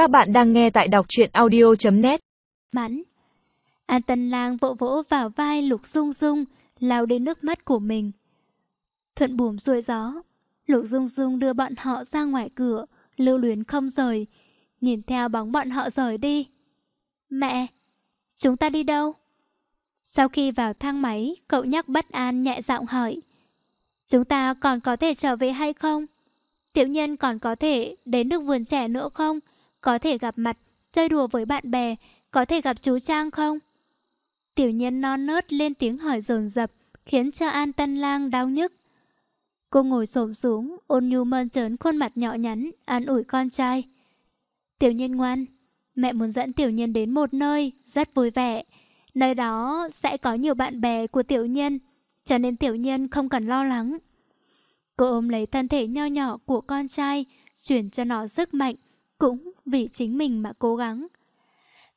Các bạn đang nghe tại đọc truyện audio.net Mãn An Tân Lang vỗ vỗ vào vai Lục Dung Dung, lao đến nước mắt của mình. Thuận buồm xuôi gió, Lục Dung Dung đưa bọn họ ra ngoài cửa, lưu luyến không rời, nhìn theo bóng bọn họ rời đi. Mẹ, chúng ta đi đâu? Sau khi vào thang máy, cậu nhắc bất an nhẹ giọng hỏi. Chúng ta còn có thể trở về hay không? Tiểu nhân còn có thể đến được vườn trẻ nữa không? Có thể gặp mặt, chơi đùa với bạn bè, có thể gặp chú Trang không? Tiểu nhân non nớt lên tiếng hỏi dồn dập, khiến cho An Tân Lang đau nhức. Cô ngồi xổm xuống, ôn nhu mơn trớn khuôn mặt nhỏ nhắn, an ủi con trai. Tiểu nhân ngoan, mẹ muốn dẫn tiểu nhân đến một nơi, rất vui vẻ. Nơi đó sẽ có nhiều bạn bè của tiểu nhân, cho nên tiểu nhân không cần lo lắng. Cô ôm lấy thân thể nho nhỏ của con trai, chuyển cho nó sức mạnh, cũng vì chính mình mà cố gắng.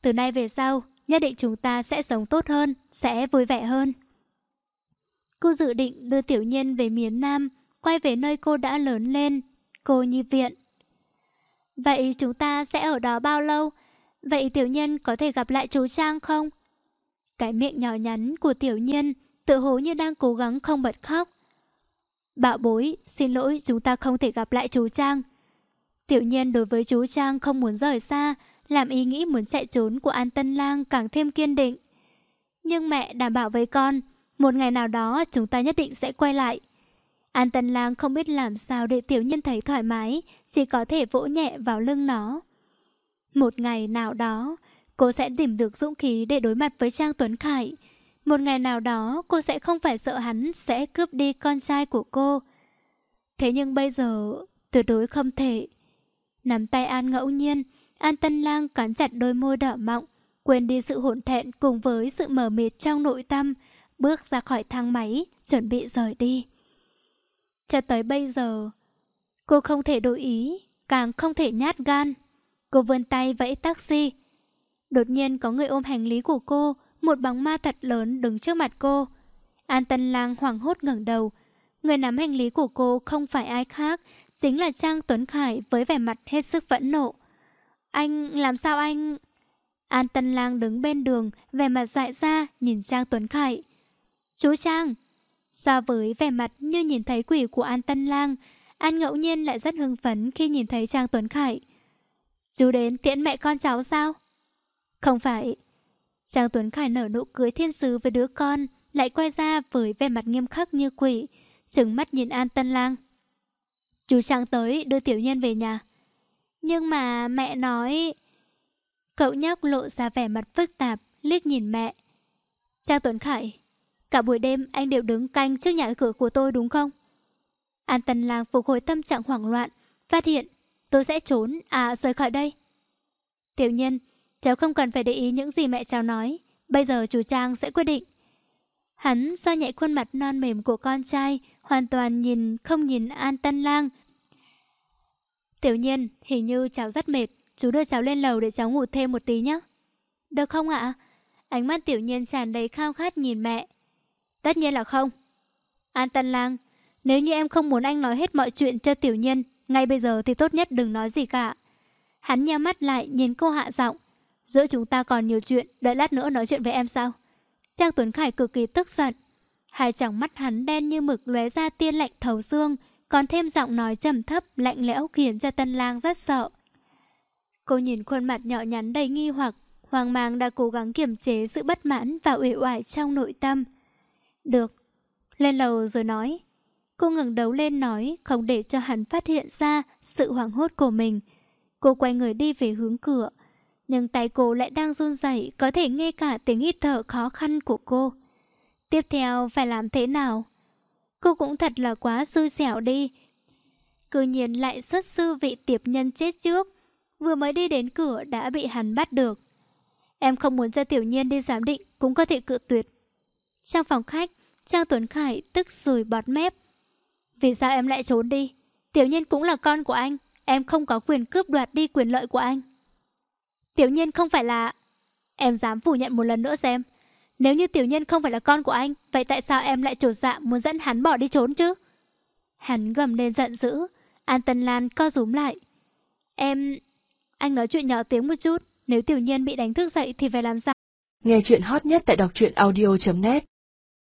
Từ nay về sau, nhất định chúng ta sẽ sống tốt hơn, sẽ vui vẻ hơn. Cô dự định đưa tiểu nhân về miền Nam, quay về nơi cô đã lớn lên, cô nhi viện. Vậy chúng ta sẽ ở đó bao lâu? Vậy tiểu nhân có thể gặp lại chú Trang không? Cái miệng nhỏ nhắn của tiểu nhân tự hố như đang cố gắng không bật khóc. Bạo bối, xin lỗi chúng ta không thể gặp lại chú Trang. Tiểu nhân đối với chú Trang không muốn rời xa, làm ý nghĩ muốn chạy trốn của An Tân Lang càng thêm kiên định. Nhưng mẹ đảm bảo với con, một ngày nào đó chúng ta nhất định sẽ quay lại. An Tân Lang không biết làm sao để tiểu nhân thấy thoải mái, chỉ có thể vỗ nhẹ vào lưng nó. Một ngày nào đó, cô sẽ tìm được dũng khí để đối mặt với Trang Tuấn Khải. Một ngày nào đó, cô sẽ không phải sợ hắn sẽ cướp đi con trai của cô. Thế nhưng bây giờ, tuyệt đối không thể. Nắm tay An ngẫu nhiên, An Tân Lang cắn chặt đôi môi đỏ mọng, quên đi sự hỗn thẹn cùng với sự mờ mịt trong nội tâm, bước ra khỏi thang máy, chuẩn bị rời đi. Cho tới bây giờ, cô không thể đổi ý, càng không thể nhát gan. Cô vươn tay vẫy taxi. Đột nhiên có người ôm hành lý của cô, một bóng ma thật lớn đứng trước mặt cô. An Tân Lang hoảng hốt ngẩng đầu. Người nắm hành lý của cô không phải ai khác, chính là Trang Tuấn Khải với vẻ mặt hết sức phẫn nộ. Anh, làm sao anh... An Tân Lang đứng bên đường, vẻ mặt dại ra, nhìn Trang Tuấn Khải. Chú Trang! So với vẻ mặt như nhìn thấy quỷ của An Tân Lang, An ngẫu nhiên lại rất hưng phấn khi nhìn thấy Trang Tuấn Khải. Chú đến tiễn mẹ con cháu sao? Không phải. Trang Tuấn Khải nở nụ cười thiên sứ với đứa con, lại quay ra với vẻ mặt nghiêm khắc như quỷ, trừng mắt nhìn An Tân Lang. Chú Trang tới đưa tiểu nhân về nhà. Nhưng mà mẹ nói... Cậu nhóc lộ ra vẻ mặt phức tạp, liếc nhìn mẹ. Trang Tuấn Khải, cả buổi đêm anh đều đứng canh trước nhà cửa của tôi đúng không? An Tần Lang phục hồi tâm trạng hoảng loạn, phát hiện tôi sẽ trốn, à rời khỏi đây. Tiểu nhân, cháu không cần phải để ý những gì mẹ cháu nói, bây giờ chú Trang sẽ quyết định. Hắn xoa nhẹ khuôn mặt non mềm của con trai, hoàn toàn nhìn không nhìn An Tân Lang. Tiểu nhiên, hình như cháu rất mệt, chú đưa cháu lên lầu để cháu ngủ thêm một tí nhé. Được không ạ? Ánh mắt tiểu nhiên tràn đầy khao khát nhìn mẹ. Tất nhiên là không. An Tân Lang, nếu như em không muốn anh nói hết mọi chuyện cho tiểu Nhiên, ngay bây giờ thì tốt nhất đừng nói gì cả. Hắn nhắm mắt lại nhìn cô hạ giọng. Giữa chúng ta còn nhiều chuyện, đợi lát nữa nói chuyện với em sao? Trang Tuấn Khải cực kỳ tức giận. Hai tròng mắt hắn đen như mực lóe ra tia lạnh thấu xương, còn thêm giọng nói trầm thấp, lạnh lẽo khiến cho Tân Lang rất sợ. Cô nhìn khuôn mặt nhỏ nhắn đầy nghi hoặc, hoang mang đã cố gắng kiềm chế sự bất mãn và uể oải trong nội tâm. Được, lên lầu rồi nói. Cô ngẩng đầu lên nói, không để cho hắn phát hiện ra sự hoảng hốt của mình. Cô quay người đi về hướng cửa, nhưng tay cô lại đang run rẩy, có thể nghe cả tiếng hít thở khó khăn của cô. Tiếp theo phải làm thế nào? Cô cũng thật là quá xui xẻo đi. Cư nhiên lại xuất sư vị tiệp nhân chết trước. Vừa mới đi đến cửa đã bị hắn bắt được. Em không muốn cho tiểu nhiên đi giám định cũng có thể cự tuyệt. Trong phòng khách, Trang Tuấn Khải tức rùi bọt mép. Vì sao em lại trốn đi? Tiểu nhiên cũng là con của anh. Em không có quyền cướp đoạt đi quyền lợi của anh. Tiểu nhiên không phải là... Em dám phủ nhận một lần nữa xem. Nếu như tiểu nhân không phải là con của anh, vậy tại sao em lại trột dạ muốn dẫn hắn bỏ đi trốn chứ? Hắn gầm lên giận dữ. An Tân Lan co rúm lại. Em... anh nói chuyện nhỏ tiếng một chút, nếu tiểu nhân bị đánh thức dậy thì phải làm sao? Nghe chuyện hot nhất tại đọc truyện audio.net